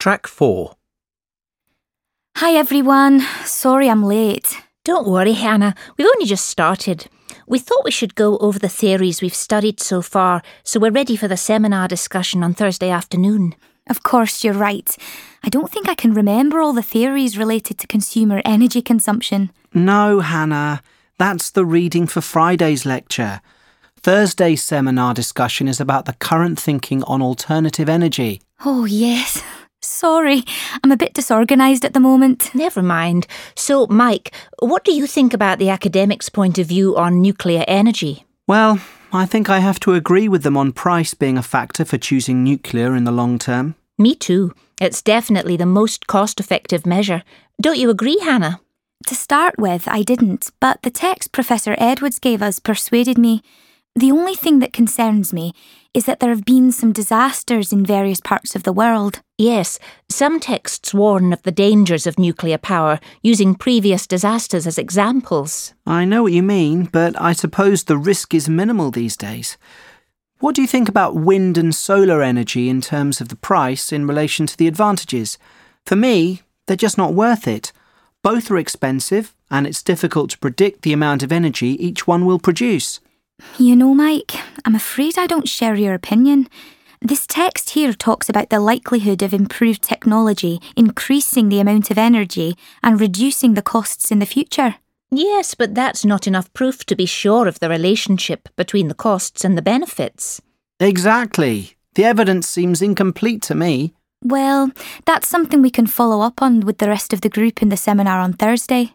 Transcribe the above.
Track 4. Hi everyone. Sorry I'm late. Don't worry, Hannah. We've only just started. We thought we should go over the theories we've studied so far, so we're ready for the seminar discussion on Thursday afternoon. Of course, you're right. I don't think I can remember all the theories related to consumer energy consumption. No, Hannah. That's the reading for Friday's lecture. Thursday's seminar discussion is about the current thinking on alternative energy. Oh, yes. Sorry, I'm a bit disorganised at the moment. Never mind. So, Mike, what do you think about the academics' point of view on nuclear energy? Well, I think I have to agree with them on price being a factor for choosing nuclear in the long term. Me too. It's definitely the most cost effective measure. Don't you agree, Hannah? To start with, I didn't, but the text Professor Edwards gave us persuaded me. The only thing that concerns me is that there have been some disasters in various parts of the world. Yes, some texts warn of the dangers of nuclear power, using previous disasters as examples. I know what you mean, but I suppose the risk is minimal these days. What do you think about wind and solar energy in terms of the price in relation to the advantages? For me, they're just not worth it. Both are expensive, and it's difficult to predict the amount of energy each one will produce. You know, Mike, I'm afraid I don't share your opinion. This text here talks about the likelihood of improved technology increasing the amount of energy and reducing the costs in the future. Yes, but that's not enough proof to be sure of the relationship between the costs and the benefits. Exactly. The evidence seems incomplete to me. Well, that's something we can follow up on with the rest of the group in the seminar on Thursday.